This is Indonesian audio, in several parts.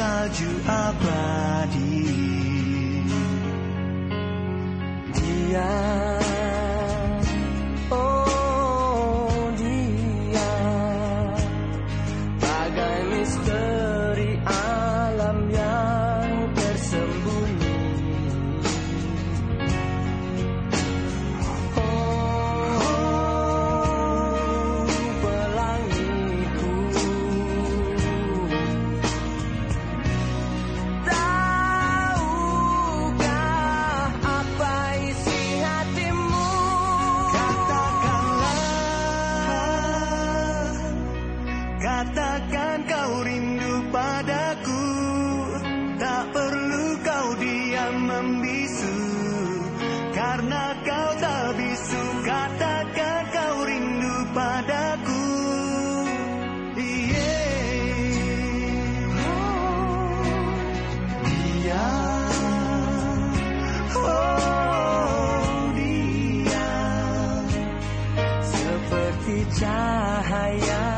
inside you are body. Biarkan kau rindu padaku. Tak perlu kau diam membisu. Karena kau tak bisu Katakan kau rindu padaku. Yeah. Oh, cahaya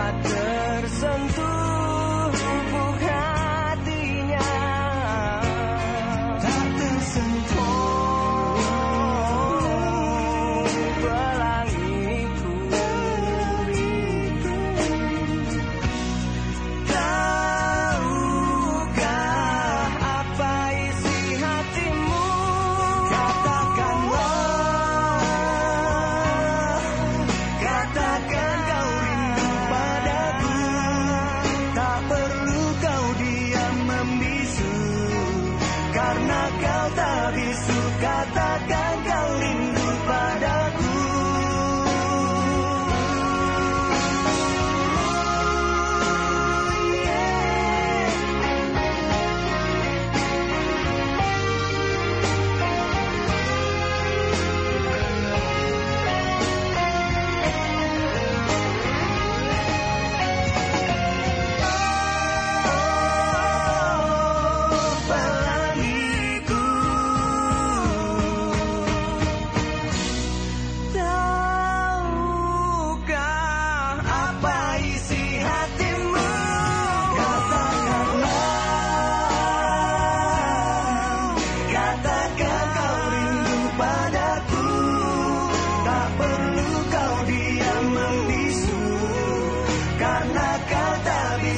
I could. kau tak bisu kata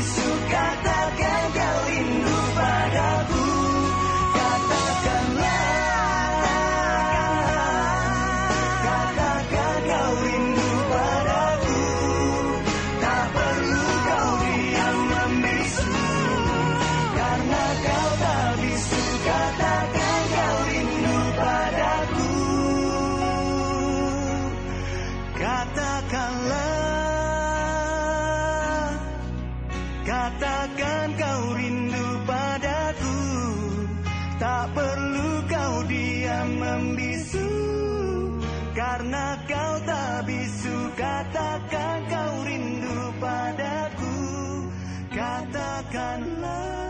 suka bisu Karena kau tak bisu Katakan kau rindu padaku Katakanlah.